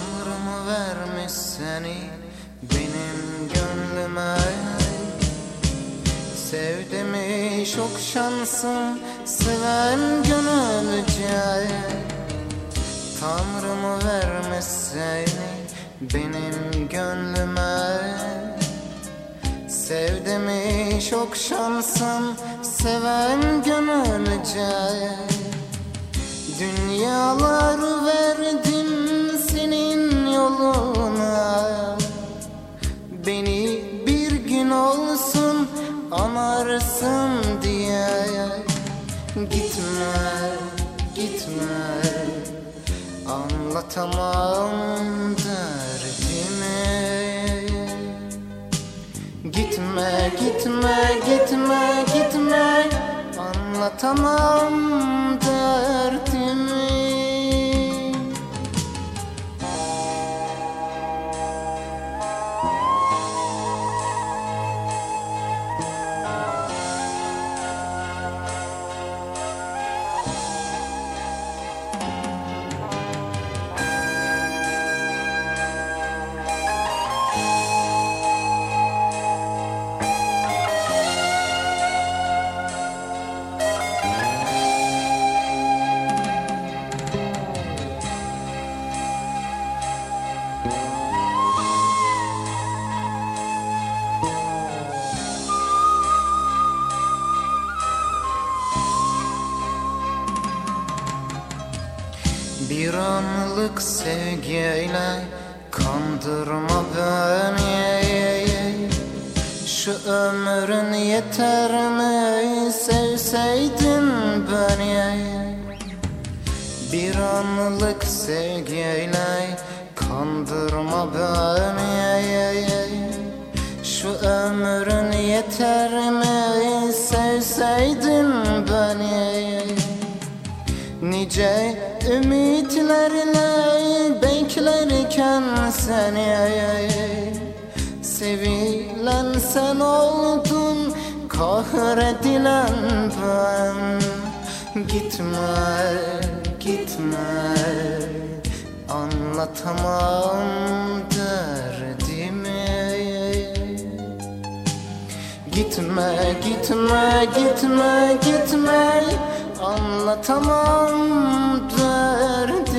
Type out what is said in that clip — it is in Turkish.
Tanrım vermiş seni benim gönlüme. Sevdimi çok şansım seven gönülce Tanrım vermiş seni benim gönlüme. Sevdimi çok şansım seven gönülce Dünyalar verdim diye Gitme, gitme. Anlatamam derdimi. Gitme, gitme, gitme, gitme. Anlatamam derdimi Bir anlık sevgiyle kandırma beni Şu ömrün yeter mi sevseydin beni. Bir anlık sevgiyle kandırma beni Nice ümitlerle beklerken seni Sevilen sen oldun kahredilen ben. Gitme, gitme Anlatamam derdimi. Gitme, gitme, gitme, gitme Anlatamam derdim